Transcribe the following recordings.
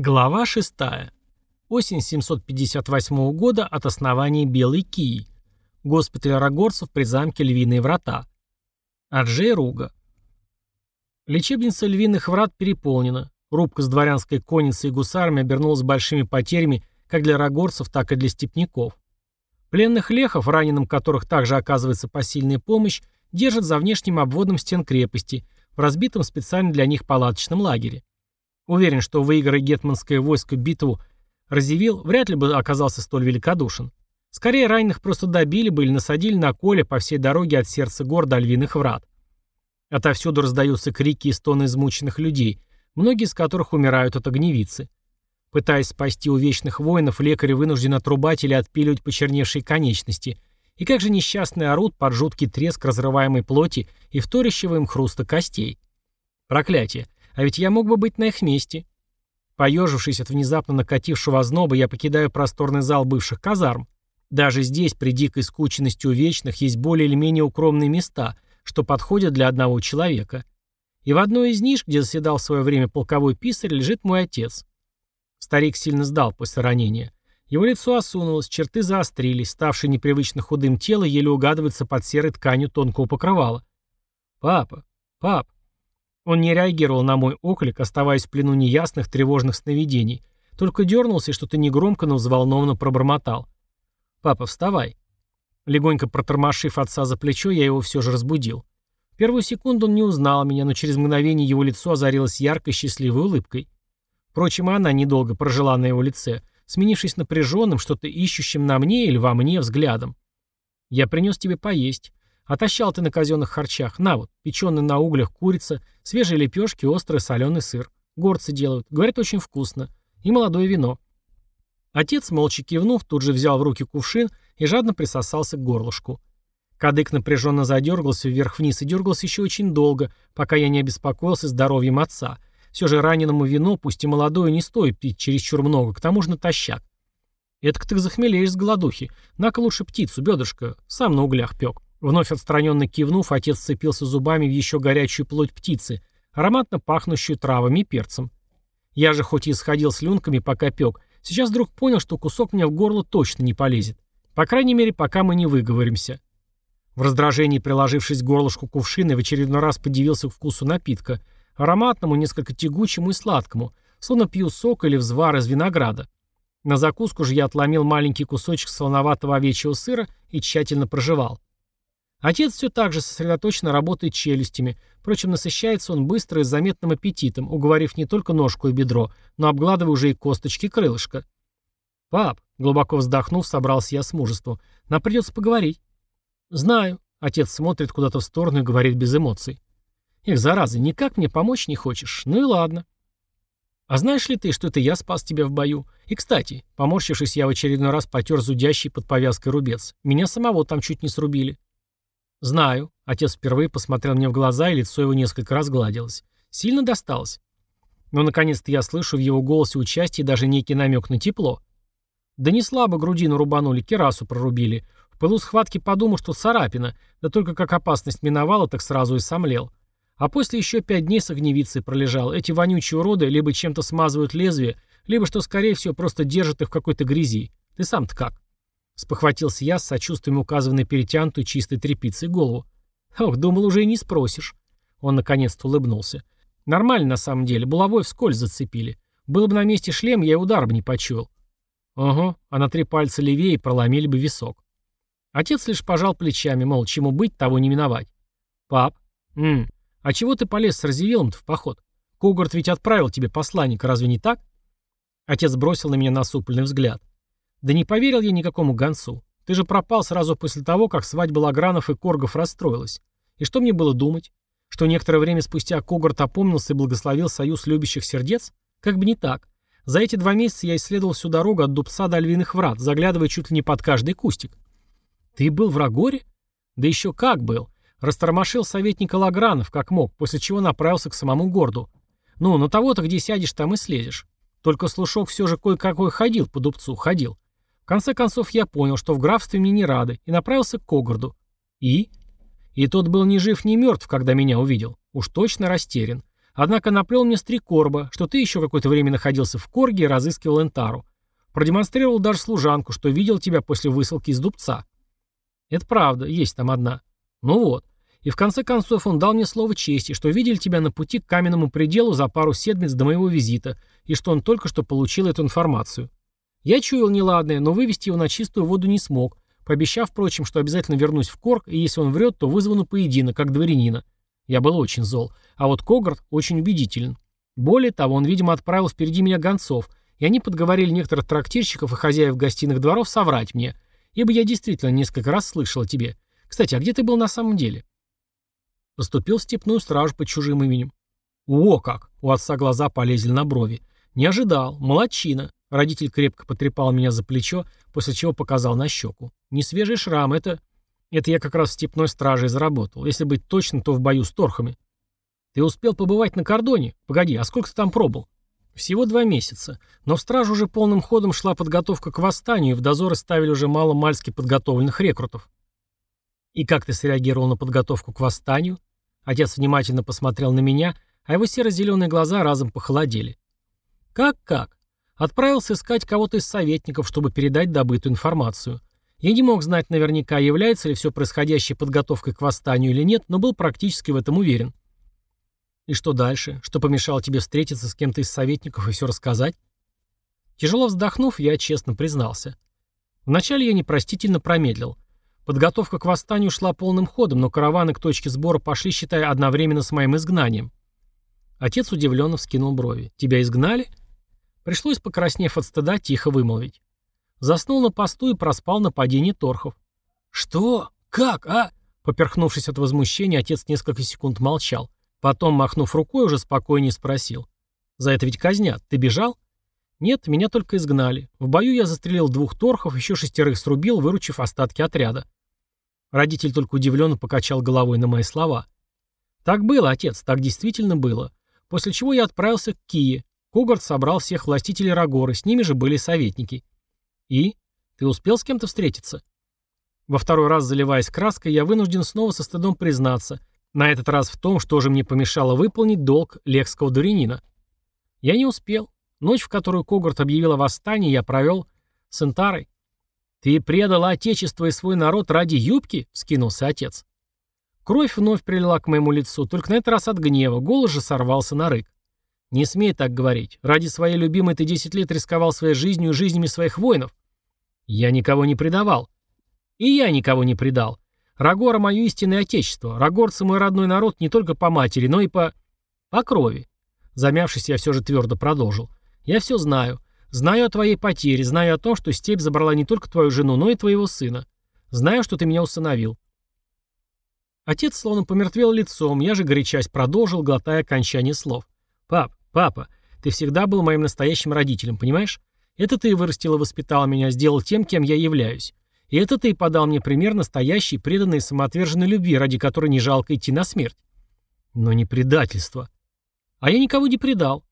Глава 6. Осень 758 года от основания Белой Кии. Госпиталь Рогорцев при замке Львиные врата. Аджей Руга. Лечебница Львиных врат переполнена. Рубка с дворянской конницей и гусарами обернулась большими потерями как для рогорцев, так и для степняков. Пленных лехов, раненым которых также оказывается посильная помощь, держат за внешним обводом стен крепости, в разбитом специально для них палаточном лагере. Уверен, что выиграя гетманское войско битву Разевил вряд ли бы оказался столь великодушен. Скорее, раненых просто добили бы или насадили на коле по всей дороге от сердца гор до львиных врат. Отовсюду раздаются крики и стоны измученных людей, многие из которых умирают от огневицы. Пытаясь спасти увечных воинов, лекари вынуждены отрубать или отпиливать почерневшие конечности. И как же несчастный орут под жуткий треск разрываемой плоти и вторящего им хруста костей. Проклятие. А ведь я мог бы быть на их месте. Поежившись от внезапно накатившего озноба, я покидаю просторный зал бывших казарм. Даже здесь, при дикой скученности у вечных, есть более или менее укромные места, что подходят для одного человека. И в одной из ниш, где заседал в свое время полковой писарь, лежит мой отец. Старик сильно сдал после ранения. Его лицо осунулось, черты заострились, ставшее непривычно худым тело еле угадывается под серой тканью тонкого покрывала. «Папа! Пап!» Он не реагировал на мой оклик, оставаясь в плену неясных, тревожных сновидений. Только дернулся и что-то негромко, но взволнованно пробормотал. «Папа, вставай». Легонько протормошив отца за плечо, я его все же разбудил. Первую секунду он не узнал меня, но через мгновение его лицо озарилось яркой, счастливой улыбкой. Впрочем, она недолго прожила на его лице, сменившись напряженным, что-то ищущим на мне или во мне взглядом. «Я принес тебе поесть. Отощал ты на казенных харчах. На вот, печеный на углях курица, свежие лепешки, острый соленый сыр. Горцы делают. Говорят, очень вкусно. И молодое вино. Отец, молча кивнув, тут же взял в руки кувшин и жадно присосался к горлышку. Кадык напряженно задергался вверх-вниз и дергался еще очень долго, пока я не обеспокоился здоровьем отца. Все же раненому вино, пусть и молодое, не стоит пить чересчур много, к тому же натощак. Это ты захмелеешь с голодухи. На-ка лучше птицу, бедрышко, сам на углях пек. Вновь отстраненно кивнув, отец сцепился зубами в еще горячую плоть птицы, ароматно пахнущую травами и перцем. Я же хоть и сходил слюнками, пока пек, сейчас вдруг понял, что кусок мне в горло точно не полезет. По крайней мере, пока мы не выговоримся. В раздражении, приложившись к горлышку кувшина, в очередной раз подивился к вкусу напитка, ароматному, несколько тягучему и сладкому, словно пью сок или взвар из винограда. На закуску же я отломил маленький кусочек солоноватого овечьего сыра и тщательно прожевал. Отец все так же сосредоточенно работает челюстями, впрочем, насыщается он быстро и с заметным аппетитом, уговорив не только ножку и бедро, но обгладывая уже и косточки крылышка. «Пап», — глубоко вздохнув, собрался я с мужеством, — «нам придется поговорить». «Знаю», — отец смотрит куда-то в сторону и говорит без эмоций. «Эх, зараза, никак мне помочь не хочешь? Ну и ладно». «А знаешь ли ты, что это я спас тебя в бою? И, кстати, поморщившись, я в очередной раз потер зудящий под повязкой рубец. Меня самого там чуть не срубили». «Знаю». Отец впервые посмотрел мне в глаза, и лицо его несколько раз гладилось. «Сильно досталось?» Но, наконец-то, я слышу в его голосе участие и даже некий намек на тепло. Да не слабо грудину рубанули, керасу прорубили. В пылу схватки подумал, что царапина, да только как опасность миновала, так сразу и сомлел. А после еще пять дней с огневицей пролежал. Эти вонючие уроды либо чем-то смазывают лезвие, либо, что скорее всего, просто держат их в какой-то грязи. Ты сам-то как? Спохватился я с сочувствием указывая на перетянутую чистой тряпицей голову. Ох, думал, уже и не спросишь. Он наконец-то улыбнулся. Нормально на самом деле, булавой вскользь зацепили. Было бы на месте шлем, я и удар бы не почуял. Ого, а на три пальца левее проломили бы висок. Отец лишь пожал плечами, мол, чему быть, того не миновать. Пап, м, а чего ты полез с Разевилом-то в поход? Кугарт ведь отправил тебе посланника, разве не так? Отец бросил на меня насупленный взгляд. Да не поверил я никакому гонцу. Ты же пропал сразу после того, как свадьба Лагранов и Коргов расстроилась. И что мне было думать? Что некоторое время спустя Когарт опомнился и благословил союз любящих сердец? Как бы не так. За эти два месяца я исследовал всю дорогу от Дубса до Львиных врат, заглядывая чуть ли не под каждый кустик. Ты был в Рагоре? Да еще как был. Растормошил советника Лагранов, как мог, после чего направился к самому городу. Ну, на того-то, где сядешь, там и слезешь. Только слушок все же кое-какой ходил по дубцу, ходил конце концов я понял, что в графстве мне не рады, и направился к Когорду. И? И тот был ни жив, ни мертв, когда меня увидел. Уж точно растерян. Однако наплел мне с три корба, что ты еще какое-то время находился в Корге и разыскивал Энтару. Продемонстрировал даже служанку, что видел тебя после высылки из дубца. Это правда, есть там одна. Ну вот. И в конце концов он дал мне слово чести, что видели тебя на пути к каменному пределу за пару седмиц до моего визита, и что он только что получил эту информацию. Я чуял неладное, но вывести его на чистую воду не смог, пообещав, впрочем, что обязательно вернусь в Корк, и если он врет, то вызову на поединок, как дворянина. Я был очень зол. А вот Когарт очень убедителен. Более того, он, видимо, отправил впереди меня гонцов, и они подговорили некоторых трактирщиков и хозяев гостиных дворов соврать мне, ибо я действительно несколько раз слышал о тебе. Кстати, а где ты был на самом деле? Поступил в степную стражу под чужим именем. О, как! У отца глаза полезли на брови. Не ожидал. Молодчина. Родитель крепко потрепал меня за плечо, после чего показал на щеку. Не свежий шрам, это... Это я как раз в степной страже заработал. Если быть точным, то в бою с торхами. Ты успел побывать на кордоне? Погоди, а сколько ты там пробыл? Всего два месяца. Но в страже уже полным ходом шла подготовка к восстанию, и в дозоры ставили уже мало мальски подготовленных рекрутов. И как ты среагировал на подготовку к восстанию? Отец внимательно посмотрел на меня, а его серо-зеленые глаза разом похолодели. Как-как? Отправился искать кого-то из советников, чтобы передать добытую информацию. Я не мог знать наверняка, является ли все происходящее подготовкой к восстанию или нет, но был практически в этом уверен. И что дальше? Что помешало тебе встретиться с кем-то из советников и все рассказать? Тяжело вздохнув, я честно признался. Вначале я непростительно промедлил. Подготовка к восстанию шла полным ходом, но караваны к точке сбора пошли, считая, одновременно с моим изгнанием. Отец удивленно вскинул брови. «Тебя изгнали?» Пришлось, покраснев от стыда, тихо вымолвить. Заснул на посту и проспал нападение торхов. «Что? Как? А?» Поперхнувшись от возмущения, отец несколько секунд молчал. Потом, махнув рукой, уже спокойнее спросил. «За это ведь казнят. Ты бежал?» «Нет, меня только изгнали. В бою я застрелил двух торхов, еще шестерых срубил, выручив остатки отряда». Родитель только удивленно покачал головой на мои слова. «Так было, отец, так действительно было. После чего я отправился к Кие. Когарт собрал всех властителей Рагоры, с ними же были советники. «И? Ты успел с кем-то встретиться?» Во второй раз заливаясь краской, я вынужден снова со стыдом признаться, на этот раз в том, что же мне помешало выполнить долг лекского дворянина. Я не успел. Ночь, в которую Когарт объявил о восстании, я провел с Энтарой. «Ты предал Отечество и свой народ ради юбки?» — вскинулся отец. Кровь вновь прилила к моему лицу, только на этот раз от гнева, голос же сорвался на рык. «Не смей так говорить. Ради своей любимой ты десять лет рисковал своей жизнью и жизнями своих воинов. Я никого не предавал. И я никого не предал. Рагора — мое истинное отечество. Рагорцы — мой родной народ не только по матери, но и по... по крови. Замявшись, я все же твердо продолжил. Я все знаю. Знаю о твоей потере, знаю о том, что степь забрала не только твою жену, но и твоего сына. Знаю, что ты меня усыновил. Отец словно помертвел лицом, я же горячась продолжил, глотая окончание слов. «Пап, папа, ты всегда был моим настоящим родителем, понимаешь? Это ты вырастил и воспитал меня, сделал тем, кем я являюсь. И это ты подал мне пример настоящей, преданной самоотверженной любви, ради которой не жалко идти на смерть. Но не предательство. А я никого не предал.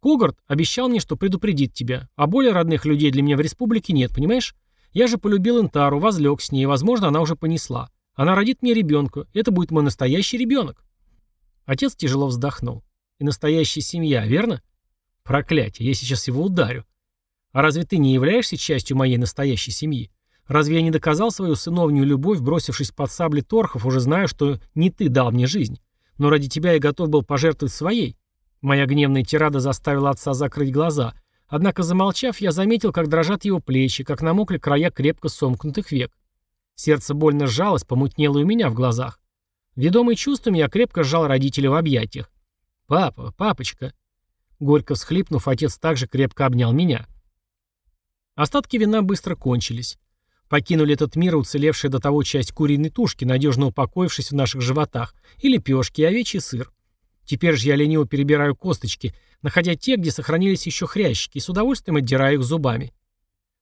Когарт обещал мне, что предупредит тебя, а более родных людей для меня в республике нет, понимаешь? Я же полюбил Интару, возлег с ней, и, возможно, она уже понесла. Она родит мне ребенка, это будет мой настоящий ребенок. Отец тяжело вздохнул. И настоящая семья, верно? Проклятие, я сейчас его ударю. А разве ты не являешься частью моей настоящей семьи? Разве я не доказал свою сыновнюю любовь, бросившись под сабли торхов, уже знаю, что не ты дал мне жизнь? Но ради тебя я готов был пожертвовать своей. Моя гневная тирада заставила отца закрыть глаза. Однако, замолчав, я заметил, как дрожат его плечи, как намокли края крепко сомкнутых век. Сердце больно сжалось, помутнело у меня в глазах. Ведомый чувствами, я крепко сжал родителя в объятиях. «Папа, папочка!» Горько всхлипнув, отец также крепко обнял меня. Остатки вина быстро кончились. Покинули этот мир уцелевшая до того часть куриной тушки, надежно упокоившись в наших животах, и лепешки, и овечий сыр. Теперь же я лениво перебираю косточки, находя те, где сохранились еще хрящики, и с удовольствием отдираю их зубами.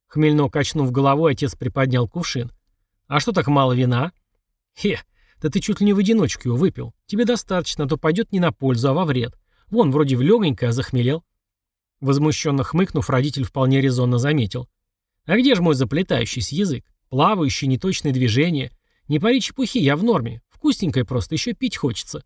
Хмельно качнув головой, отец приподнял кувшин. «А что так мало вина?» «Хе, да ты чуть ли не в одиночку его выпил. Тебе достаточно, а то пойдет не на пользу, а во вред. Вон, вроде в легонькое, а захмелел». Возмущенно хмыкнув, родитель вполне резонно заметил. «А где же мой заплетающийся язык? Плавающие, неточные движения. Не пари чепухи, я в норме. Вкусненькое просто, еще пить хочется».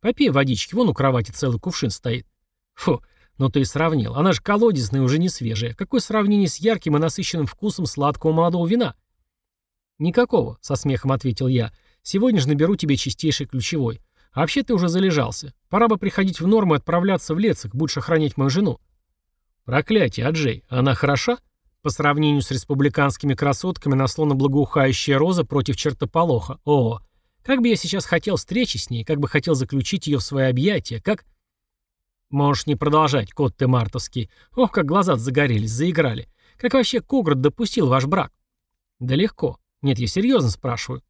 Попей водички, вон у кровати целый кувшин стоит. Фу, ну ты и сравнил. Она же колодезная, уже не свежая. Какое сравнение с ярким и насыщенным вкусом сладкого молодого вина? Никакого, со смехом ответил я. Сегодня же наберу тебе чистейший ключевой. А вообще ты уже залежался. Пора бы приходить в норму и отправляться в Лецик, будешь охранять мою жену. Проклятие, Аджей, она хороша? По сравнению с республиканскими красотками на словно благоухающая роза против чертополоха. О, как бы я сейчас хотел встречи с ней, как бы хотел заключить ее в свои объятия, как... Можешь не продолжать, кот ты мартовский. Ох, как глаза загорелись, заиграли. Как вообще Когрот допустил ваш брак? Да легко. Нет, я серьезно спрашиваю.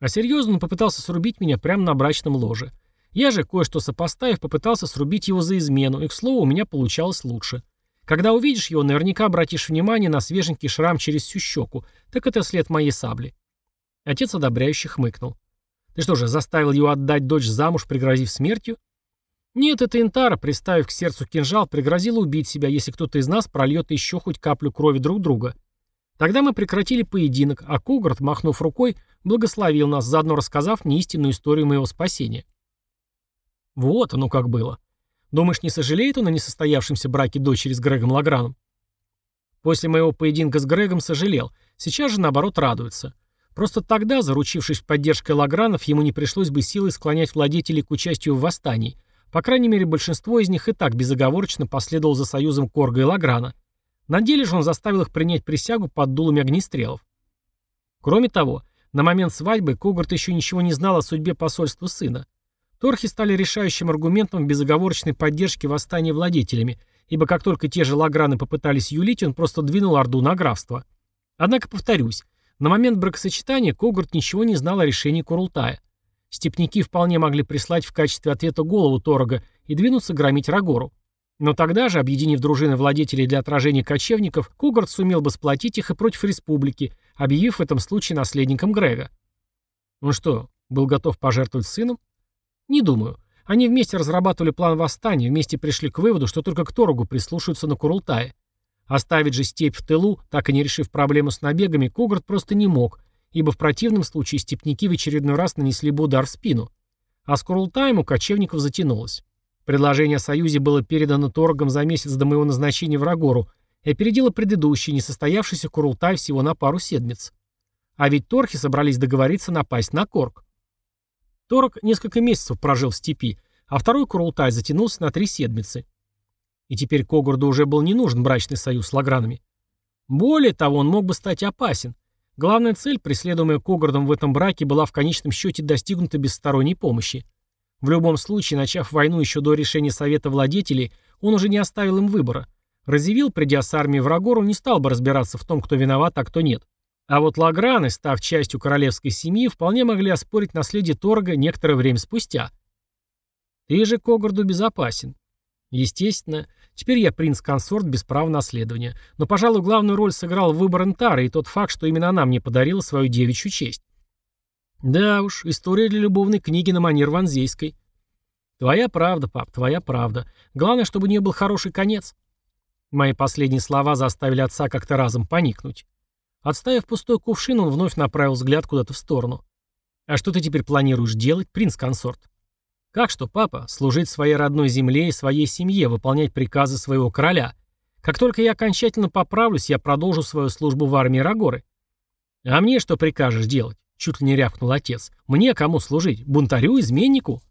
А серьезно он попытался срубить меня прямо на брачном ложе. Я же, кое-что сопоставив, попытался срубить его за измену, и, к слову, у меня получалось лучше. Когда увидишь его, наверняка обратишь внимание на свеженький шрам через всю щеку. Так это след моей сабли. Отец одобряюще хмыкнул. Ты что же, заставил его отдать дочь замуж, пригрозив смертью? Нет, это Интара, приставив к сердцу кинжал, пригрозила убить себя, если кто-то из нас прольет еще хоть каплю крови друг друга. Тогда мы прекратили поединок, а Кугарт, махнув рукой, благословил нас, заодно рассказав мне истинную историю моего спасения. Вот оно как было. Думаешь, не сожалеет он о несостоявшемся браке дочери с Грегом Лаграном? После моего поединка с Грегом сожалел, сейчас же наоборот радуется. Просто тогда, заручившись поддержкой Лагранов, ему не пришлось бы силой склонять владетелей к участию в восстании. По крайней мере, большинство из них и так безоговорочно последовало за союзом Корга и Лаграна. На деле же он заставил их принять присягу под дулами огнестрелов. Кроме того, на момент свадьбы Когарт еще ничего не знал о судьбе посольства сына. Торхи стали решающим аргументом безоговорочной поддержки восстания владетелями, ибо как только те же Лаграны попытались юлить, он просто двинул Орду на графство. Однако, повторюсь, на момент бракосочетания Когарт ничего не знал о решении Курултая. Степники вполне могли прислать в качестве ответа голову Торога и двинуться громить Рагору. Но тогда же, объединив дружины владетелей для отражения кочевников, Кугарт сумел бы сплотить их и против республики, объявив в этом случае наследником Грега. Он что, был готов пожертвовать сыном? Не думаю. Они вместе разрабатывали план восстания, вместе пришли к выводу, что только к Торогу прислушаются на Курултае. Оставить же степь в тылу, так и не решив проблему с набегами, Кугарт просто не мог, ибо в противном случае степняки в очередной раз нанесли бы удар в спину. А с Курултаем у кочевников затянулось. Предложение о союзе было передано торгам за месяц до моего назначения в Рагору и опередило предыдущий, несостоявшийся Курултай всего на пару седмиц. А ведь торхи собрались договориться напасть на Корк. Торг несколько месяцев прожил в степи, а второй Курултай затянулся на три седмицы. И теперь Когурду уже был не нужен брачный союз с Лагранами. Более того, он мог бы стать опасен. Главная цель, преследуемая Когурдом в этом браке, была в конечном счете достигнута без сторонней помощи. В любом случае, начав войну еще до решения Совета Владетелей, он уже не оставил им выбора. Разъявил, придя с армией в Рагору, не стал бы разбираться в том, кто виноват, а кто нет. А вот Лаграны, став частью королевской семьи, вполне могли оспорить наследие Торга некоторое время спустя. Ты же Когорду безопасен. Естественно, теперь я принц-консорт без права наследования. Но, пожалуй, главную роль сыграл выбор Энтары и тот факт, что именно она мне подарила свою девичью честь. Да уж, история для любовной книги на манер Ванзейской. Твоя правда, пап, твоя правда. Главное, чтобы у нее был хороший конец. Мои последние слова заставили отца как-то разом поникнуть. Отставив пустой кувшин, он вновь направил взгляд куда-то в сторону. «А что ты теперь планируешь делать, принц-консорт?» «Как что, папа? Служить своей родной земле и своей семье, выполнять приказы своего короля. Как только я окончательно поправлюсь, я продолжу свою службу в армии Рагоры. А мне что прикажешь делать? Чуть ли не рявкнул отец. «Мне кому служить? Бунтарю, изменнику?»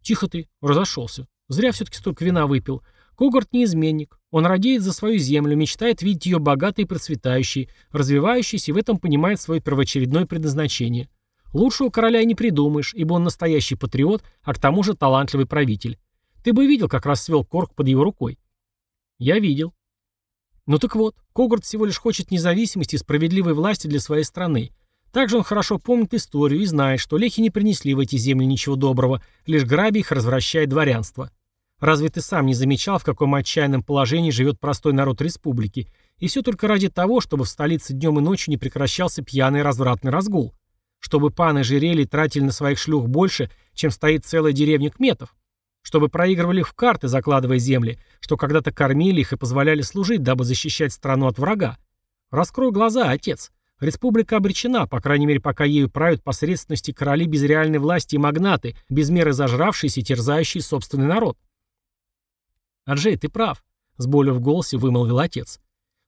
«Тихо ты, разошелся. Зря все-таки столько вина выпил. Когарт не изменник. Он радеет за свою землю, мечтает видеть ее богатой и процветающей, развивающейся и в этом понимает свое первоочередное предназначение. Лучшего короля не придумаешь, ибо он настоящий патриот, а к тому же талантливый правитель. Ты бы видел, как расцвел Корк под его рукой. Я видел. Ну так вот, Когарт всего лишь хочет независимости и справедливой власти для своей страны, также он хорошо помнит историю и знает, что лехи не принесли в эти земли ничего доброго, лишь граби их развращает дворянство. Разве ты сам не замечал, в каком отчаянном положении живет простой народ республики, и все только ради того, чтобы в столице днем и ночью не прекращался пьяный развратный разгул? Чтобы паны жерели и тратили на своих шлюх больше, чем стоит целая деревня кметов? Чтобы проигрывали в карты, закладывая земли, что когда-то кормили их и позволяли служить, дабы защищать страну от врага? Раскрой глаза, отец. Республика обречена, по крайней мере, пока ею правят посредственности короли без реальной власти и магнаты, без меры зажравшиеся и терзающие собственный народ. «Аджей, ты прав», — с болью в голосе вымолвил отец.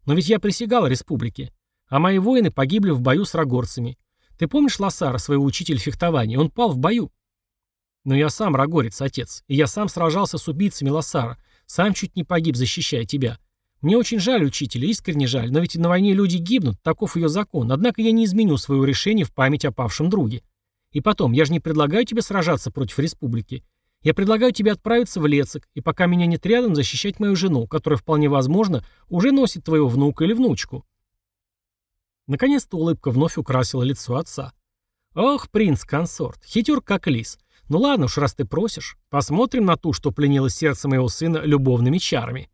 «Но ведь я присягал республике, а мои воины погибли в бою с рагорцами. Ты помнишь Лосара, своего учителя фехтования? Он пал в бою». «Но я сам рагорец, отец, и я сам сражался с убийцами Лосара, сам чуть не погиб, защищая тебя. Мне очень жаль учителя, искренне жаль, но ведь на войне люди гибнут, таков ее закон, однако я не изменю своего решения в память о павшем друге. И потом, я же не предлагаю тебе сражаться против республики. Я предлагаю тебе отправиться в Лецик, и пока меня нет рядом, защищать мою жену, которая, вполне возможно, уже носит твоего внука или внучку». Наконец-то улыбка вновь украсила лицо отца. «Ох, принц-консорт, хитер как лис. Ну ладно уж, раз ты просишь, посмотрим на ту, что пленила сердце моего сына любовными чарами».